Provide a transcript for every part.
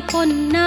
पुरिना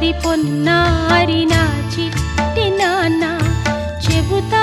వారి పొన్నారి నా చిట్టి నాన్న చెబుతా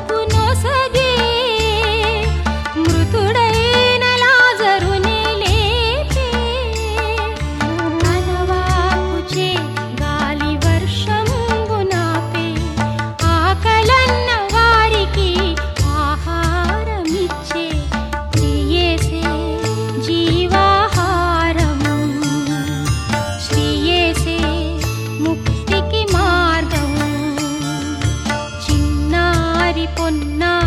பொன்னா